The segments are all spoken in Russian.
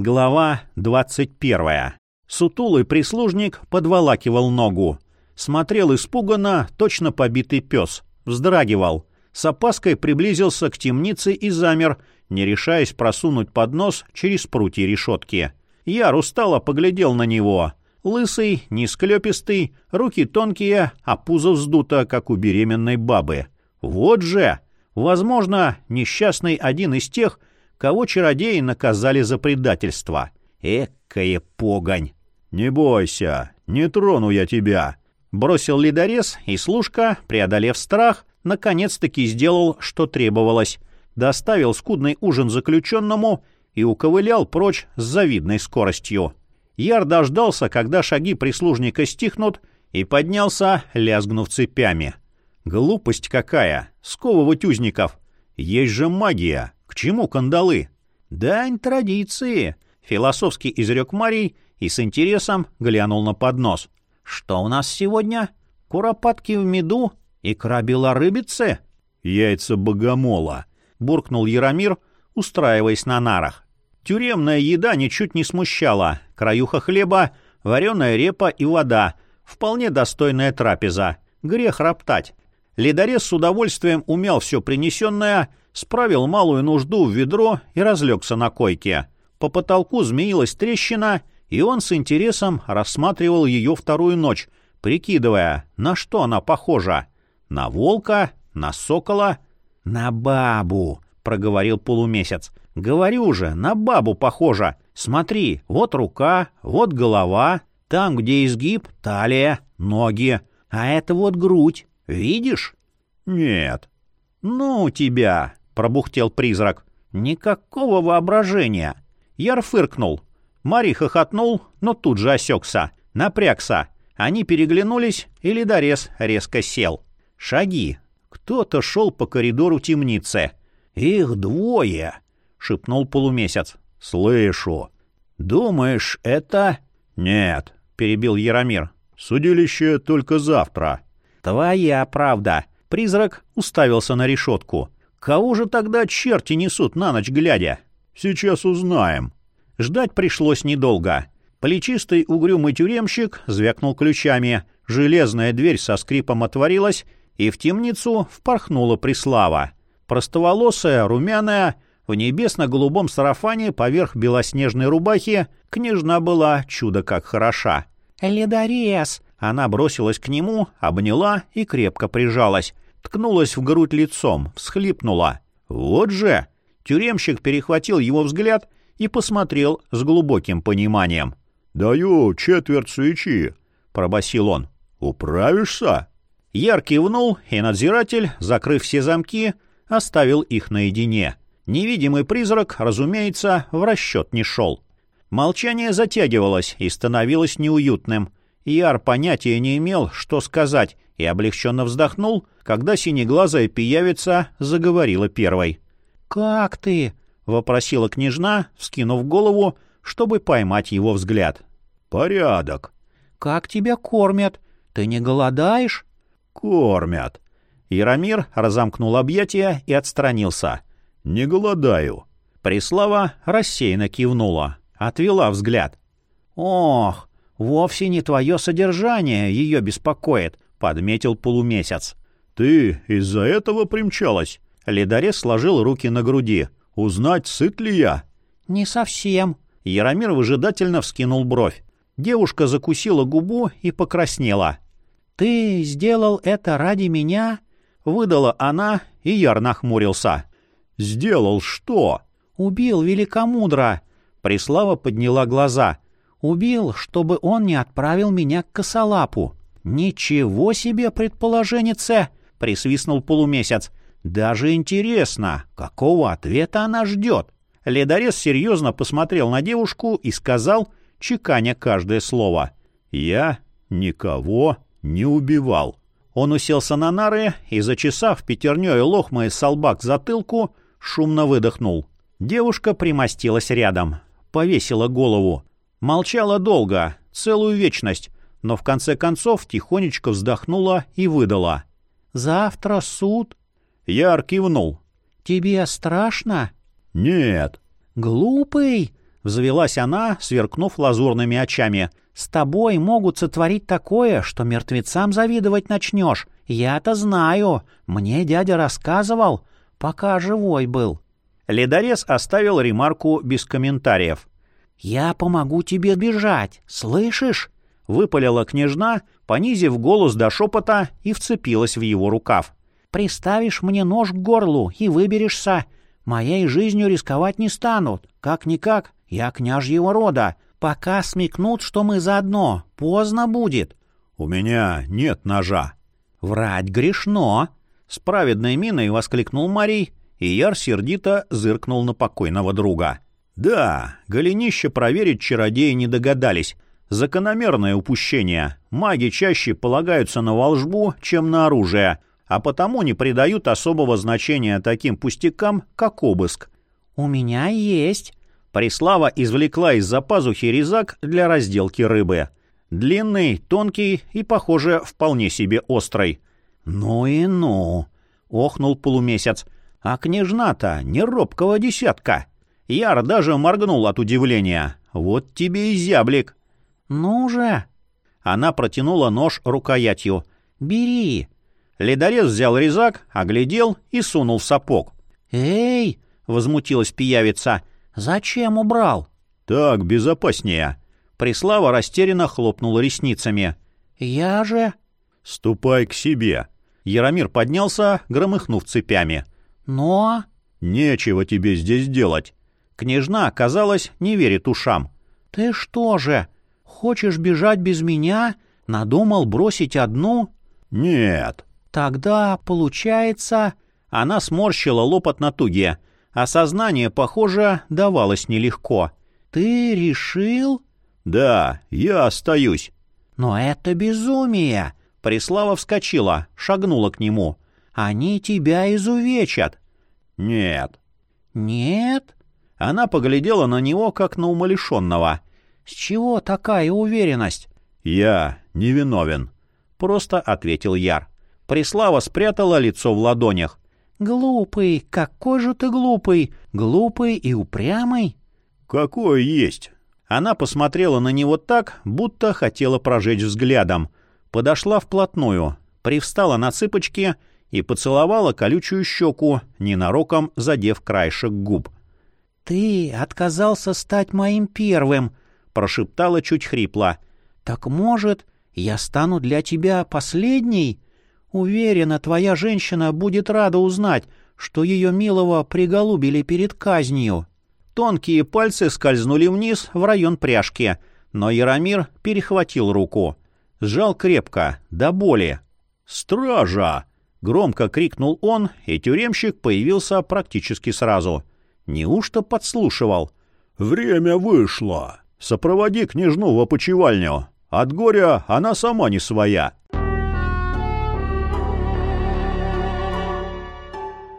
Глава 21. Сутулый прислужник подволакивал ногу. Смотрел испуганно, точно побитый пес. Вздрагивал. С опаской приблизился к темнице и замер, не решаясь просунуть поднос через прутья решетки. Яр устало поглядел на него. Лысый, несклепистый, руки тонкие, а пузо вздуто, как у беременной бабы. Вот же! Возможно, несчастный один из тех, кого чародеи наказали за предательство. Экая погонь! «Не бойся, не трону я тебя!» Бросил ледорез, и служка, преодолев страх, наконец-таки сделал, что требовалось. Доставил скудный ужин заключенному и уковылял прочь с завидной скоростью. Яр дождался, когда шаги прислужника стихнут, и поднялся, лязгнув цепями. Глупость какая! Сковывать узников! Есть же магия! Чему кандалы? Дань традиции! Философски изрек Марий и с интересом глянул на поднос. Что у нас сегодня? Куропатки в меду и крабила рыбицы? Яйца богомола! Буркнул Яромир, устраиваясь на нарах. Тюремная еда ничуть не смущала. Краюха хлеба, вареная репа и вода. Вполне достойная трапеза. Грех роптать. Ледорез с удовольствием умял все принесенное, справил малую нужду в ведро и разлегся на койке. По потолку змеилась трещина, и он с интересом рассматривал ее вторую ночь, прикидывая, на что она похожа. На волка? На сокола? На бабу, проговорил полумесяц. Говорю же, на бабу похожа. Смотри, вот рука, вот голова, там, где изгиб, талия, ноги. А это вот грудь. Видишь? Нет. Ну тебя, пробухтел призрак. Никакого воображения. Яр фыркнул. Мари хохотнул, но тут же осекся. Напрягся. Они переглянулись, и ледорез резко сел. Шаги. Кто-то шел по коридору темницы. Их двое. — шепнул полумесяц. «Слышу». «Думаешь, это...» «Нет», — перебил Яромир. «Судилище только завтра». «Твоя правда». Призрак уставился на решетку. «Кого же тогда черти несут на ночь глядя?» «Сейчас узнаем». Ждать пришлось недолго. Плечистый угрюмый тюремщик звякнул ключами. Железная дверь со скрипом отворилась, и в темницу впорхнула Преслава. Простоволосая, румяная, в небесно-голубом сарафане поверх белоснежной рубахи княжна была чудо как хороша. «Ледорез!» Она бросилась к нему, обняла и крепко прижалась. Ткнулась в грудь лицом, всхлипнула. «Вот же!» Тюремщик перехватил его взгляд и посмотрел с глубоким пониманием. «Даю четверть свечи», — пробасил он. «Управишься?» Яр кивнул, и надзиратель, закрыв все замки, оставил их наедине. Невидимый призрак, разумеется, в расчет не шел. Молчание затягивалось и становилось неуютным. Яр понятия не имел, что сказать, и облегченно вздохнул, когда синеглазая пиявица заговорила первой. «Как ты?» — вопросила княжна, вскинув голову, чтобы поймать его взгляд. «Порядок». «Как тебя кормят? Ты не голодаешь?» «Кормят». Яромир разомкнул объятия и отстранился. «Не голодаю». Преслава рассеянно кивнула, отвела взгляд. «Ох, вовсе не твое содержание ее беспокоит», — подметил полумесяц. «Ты из-за этого примчалась?» Ледорез сложил руки на груди. «Узнать, сыт ли я?» «Не совсем». Яромир выжидательно вскинул бровь. Девушка закусила губу и покраснела. «Ты сделал это ради меня?» Выдала она, и Яр нахмурился. «Сделал что?» «Убил великомудро!» Преслава подняла глаза. «Убил, чтобы он не отправил меня к косолапу». «Ничего себе, предположеннице!» — присвистнул полумесяц. «Даже интересно, какого ответа она ждет?» Ледорез серьезно посмотрел на девушку и сказал, чеканя каждое слово. «Я никого не убивал». Он уселся на нары и, зачесав пятерней лохмой солбак затылку, шумно выдохнул. Девушка примостилась рядом, повесила голову. Молчала долго, целую вечность, но в конце концов тихонечко вздохнула и выдала. «Завтра суд?» Яр кивнул. «Тебе страшно?» «Нет». «Глупый!» Взвелась она, сверкнув лазурными очами. «С тобой могут сотворить такое, что мертвецам завидовать начнешь. Я-то знаю. Мне дядя рассказывал, пока живой был». Ледорез оставил ремарку без комментариев. «Я помогу тебе бежать, слышишь?» — выпалила княжна, понизив голос до шепота и вцепилась в его рукав. «Приставишь мне нож к горлу и выберешься. Моей жизнью рисковать не станут. Как-никак, я княжьего рода. Пока смекнут, что мы заодно, поздно будет». «У меня нет ножа». «Врать грешно!» — с праведной миной воскликнул Марий, и Яр сердито зыркнул на покойного друга. «Да, голенище проверить чародеи не догадались. Закономерное упущение. Маги чаще полагаются на волжбу, чем на оружие, а потому не придают особого значения таким пустякам, как обыск. «У меня есть». Прислава извлекла из-за пазухи резак для разделки рыбы. Длинный, тонкий и, похоже, вполне себе острый. «Ну и ну!» — охнул полумесяц. «А княжна-то не робкого десятка!» Яр даже моргнул от удивления. «Вот тебе и зяблик!» «Ну же!» Она протянула нож рукоятью. «Бери!» Ледорез взял резак, оглядел и сунул в сапог. «Эй!» — возмутилась пиявица. «Зачем убрал?» «Так безопаснее!» Прислава растерянно хлопнула ресницами. «Я же...» «Ступай к себе!» Яромир поднялся, громыхнув цепями. «Но...» «Нечего тебе здесь делать!» Княжна, казалось, не верит ушам. «Ты что же, хочешь бежать без меня? Надумал бросить одну?» «Нет». «Тогда, получается...» Она сморщила лоб от натуги. Осознание, похоже, давалось нелегко. «Ты решил...» «Да, я остаюсь». «Но это безумие!» Преслава вскочила, шагнула к нему. «Они тебя изувечат». «Нет». «Нет?» Она поглядела на него, как на умалишенного. «С чего такая уверенность?» «Я невиновен», — просто ответил Яр. Преслава спрятала лицо в ладонях. «Глупый, какой же ты глупый! Глупый и упрямый!» «Какой есть!» Она посмотрела на него так, будто хотела прожечь взглядом. Подошла вплотную, привстала на цыпочки и поцеловала колючую щеку, ненароком задев краешек губ. «Ты отказался стать моим первым», — прошептала чуть хрипло. «Так, может, я стану для тебя последней? Уверена, твоя женщина будет рада узнать, что ее милого приголубили перед казнью». Тонкие пальцы скользнули вниз в район пряжки, но Яромир перехватил руку. Сжал крепко, до боли. «Стража!» — громко крикнул он, и тюремщик появился практически сразу — Неужто подслушивал? «Время вышло. Сопроводи княжну в опочивальню. От горя она сама не своя».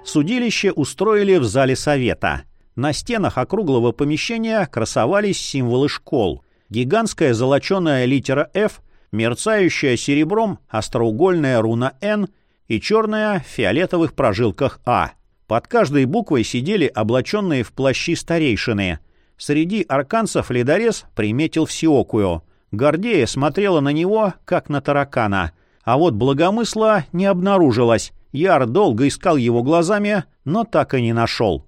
Судилище устроили в зале совета. На стенах округлого помещения красовались символы школ. Гигантская золоченая литера «Ф», мерцающая серебром остроугольная руна «Н» и черная в фиолетовых прожилках «А». Под каждой буквой сидели облаченные в плащи старейшины. Среди арканцев ледорез приметил Всеокую. Гордея смотрела на него, как на таракана. А вот благомысла не обнаружилось. Яр долго искал его глазами, но так и не нашел.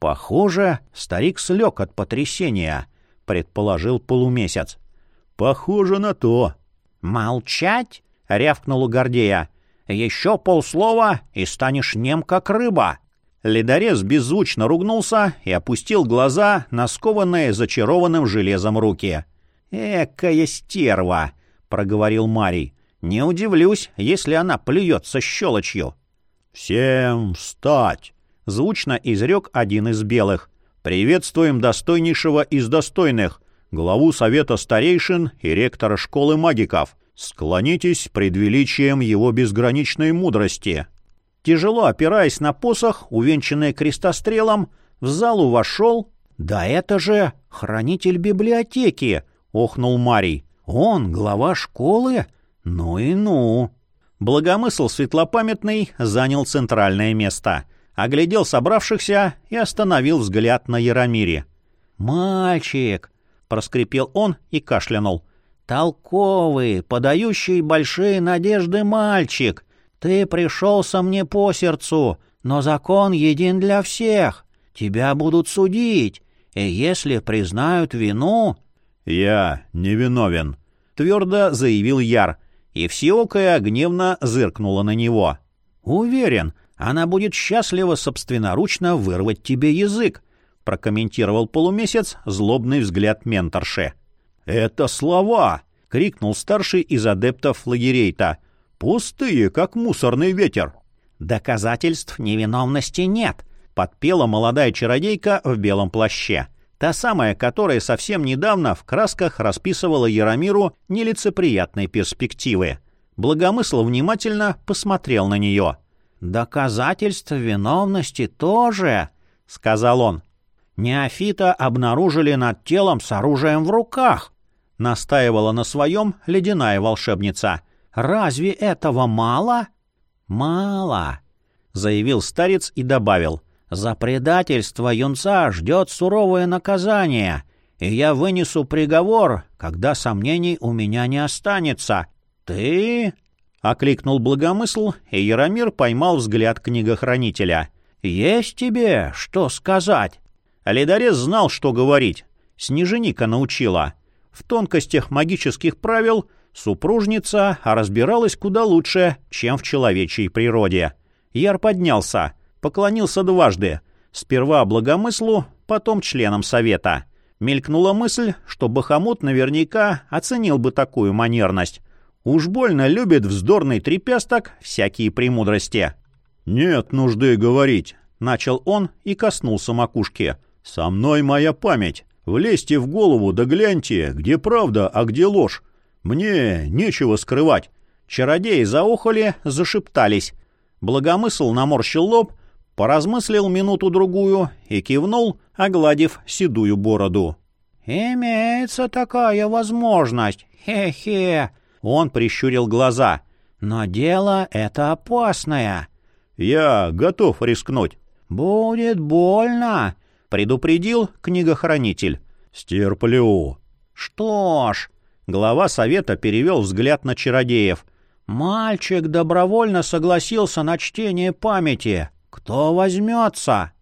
«Похоже, старик слег от потрясения», — предположил полумесяц. «Похоже на то». «Молчать?» — рявкнула Гордея. «Еще полслова, и станешь нем, как рыба». Ледорез беззвучно ругнулся и опустил глаза на скованные зачарованным железом руки. «Экая стерва!» — проговорил Марий. «Не удивлюсь, если она плюется щелочью». «Всем встать!» — звучно изрек один из белых. «Приветствуем достойнейшего из достойных, главу Совета Старейшин и ректора Школы Магиков. Склонитесь пред величием его безграничной мудрости». Тяжело опираясь на посох, увенчанный крестострелом, в залу вошел... «Да это же хранитель библиотеки!» — охнул Марий. «Он глава школы? Ну и ну!» Благомысл светлопамятный занял центральное место, оглядел собравшихся и остановил взгляд на Яромире. «Мальчик!» — проскрипел он и кашлянул. «Толковый, подающий большие надежды мальчик! Ты пришелся мне по сердцу, но закон един для всех. Тебя будут судить, и если признают вину...» «Я невиновен», — твердо заявил Яр, и Всеокая гневно зыркнула на него. «Уверен, она будет счастлива собственноручно вырвать тебе язык», — прокомментировал полумесяц злобный взгляд менторши. «Это слова!» — крикнул старший из адептов лагерейта. «Пустые, как мусорный ветер!» «Доказательств невиновности нет», — подпела молодая чародейка в белом плаще. Та самая, которая совсем недавно в красках расписывала Яромиру нелицеприятные перспективы. Благомысл внимательно посмотрел на нее. «Доказательств виновности тоже», — сказал он. «Неофита обнаружили над телом с оружием в руках», — настаивала на своем ледяная волшебница. «Разве этого мало?» «Мало», — заявил старец и добавил. «За предательство юнца ждет суровое наказание, и я вынесу приговор, когда сомнений у меня не останется. Ты...» — окликнул благомысл, и Яромир поймал взгляд книгохранителя. «Есть тебе что сказать?» Ледорез знал, что говорить. Снеженика научила. В тонкостях магических правил Супружница разбиралась куда лучше, чем в человечьей природе. Яр поднялся, поклонился дважды. Сперва благомыслу, потом членам совета. Мелькнула мысль, что Бахамут наверняка оценил бы такую манерность. Уж больно любит вздорный трепясток всякие премудрости. «Нет нужды говорить», — начал он и коснулся макушки. «Со мной моя память. Влезьте в голову да гляньте, где правда, а где ложь. «Мне нечего скрывать». Чародеи заохали, зашептались. Благомысл наморщил лоб, поразмыслил минуту-другую и кивнул, огладив седую бороду. «Имеется такая возможность. Хе-хе!» Он прищурил глаза. «Но дело это опасное». «Я готов рискнуть». «Будет больно», — предупредил книгохранитель. «Стерплю». «Что ж», Глава совета перевел взгляд на чародеев. «Мальчик добровольно согласился на чтение памяти. Кто возьмется?»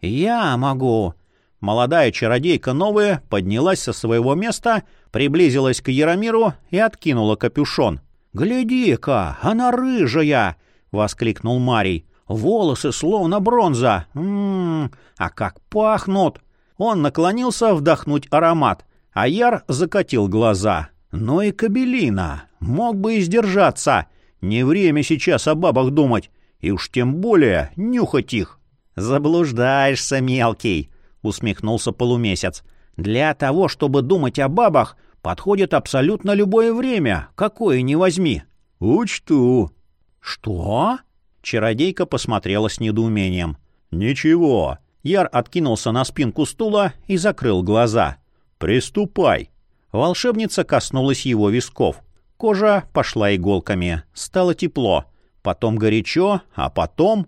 «Я могу». Молодая чародейка новая поднялась со своего места, приблизилась к Яромиру и откинула капюшон. «Гляди-ка, она рыжая!» — воскликнул Марий. «Волосы словно бронза! Ммм, а как пахнут!» Он наклонился вдохнуть аромат. Аяр закатил глаза. «Ну и кабелина! Мог бы и сдержаться! Не время сейчас о бабах думать, и уж тем более нюхать их!» «Заблуждаешься, мелкий!» — усмехнулся полумесяц. «Для того, чтобы думать о бабах, подходит абсолютно любое время, какое ни возьми». «Учту». «Что?» — чародейка посмотрела с недоумением. «Ничего». Яр откинулся на спинку стула и закрыл глаза. «Приступай!» Волшебница коснулась его висков. Кожа пошла иголками. Стало тепло. Потом горячо, а потом...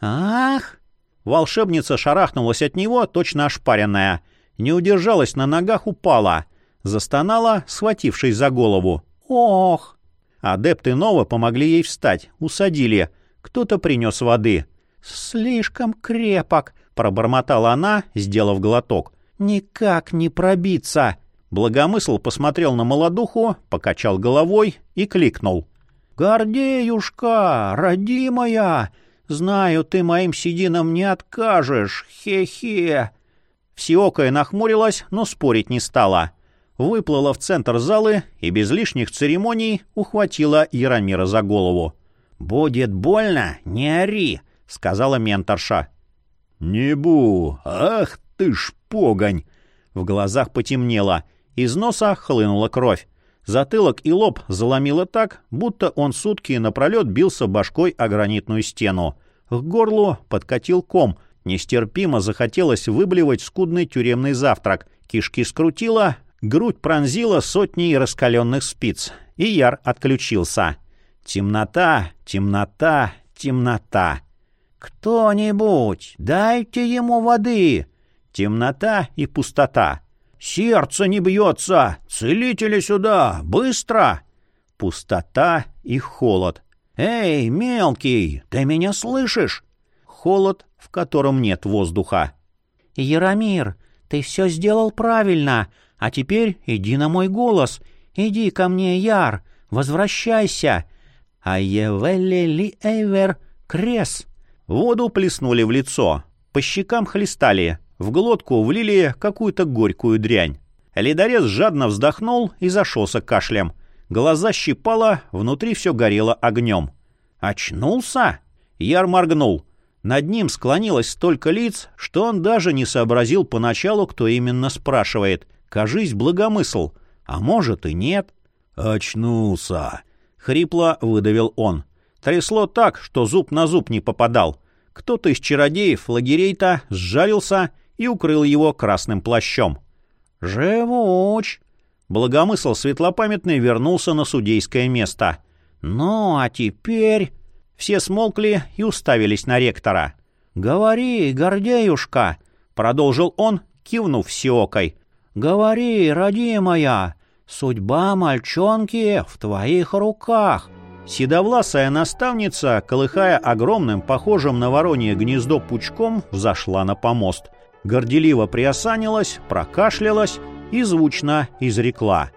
«Ах!» Волшебница шарахнулась от него, точно ошпаренная. Не удержалась на ногах, упала. Застонала, схватившись за голову. «Ох!» Адепты Нова помогли ей встать, усадили. Кто-то принес воды. «Слишком крепок!» — пробормотала она, сделав глоток. «Никак не пробиться!» Благомысл посмотрел на молодуху, покачал головой и кликнул. «Гордеюшка, родимая! Знаю, ты моим сединам не откажешь! Хе-хе!» Всеокая нахмурилась, но спорить не стала. Выплыла в центр залы и без лишних церемоний ухватила Яромира за голову. «Будет больно, не ори!» — сказала менторша. «Не бу! Ах ты ж погонь!» В глазах потемнело, из носа хлынула кровь. Затылок и лоб заломило так, будто он сутки напролет бился башкой о гранитную стену. К горлу подкатил ком. Нестерпимо захотелось выблевать скудный тюремный завтрак. Кишки скрутило, грудь пронзила сотней раскаленных спиц. И Яр отключился. Темнота, темнота, темнота. «Кто-нибудь, дайте ему воды!» Темнота и пустота. «Сердце не бьется! Целители сюда! Быстро!» Пустота и холод. «Эй, мелкий, ты меня слышишь?» Холод, в котором нет воздуха. «Яромир, ты все сделал правильно, а теперь иди на мой голос. Иди ко мне, Яр, возвращайся. А евеле ли эвер крес». Воду плеснули в лицо, по щекам хлестали, в глотку влили какую-то горькую дрянь. Ледорез жадно вздохнул и зашелся кашлем. Глаза щипало, внутри все горело огнем. «Очнулся?» Яр моргнул. Над ним склонилось столько лиц, что он даже не сообразил поначалу, кто именно спрашивает. Кажись, благомысл. А может и нет. «Очнулся!» — хрипло выдавил он. Трясло так, что зуб на зуб не попадал. Кто-то из чародеев лагерей-то сжалился и укрыл его красным плащом. «Живуч!» Благомысл светлопамятный вернулся на судейское место. «Ну, а теперь...» Все смолкли и уставились на ректора. «Говори, Гордеюшка!» — продолжил он, кивнув Сиокой. «Говори, родимая, судьба мальчонки в твоих руках!» Седовласая наставница, колыхая огромным, похожим на воронье гнездо пучком, взошла на помост — горделиво приосанилась, прокашлялась и звучно изрекла.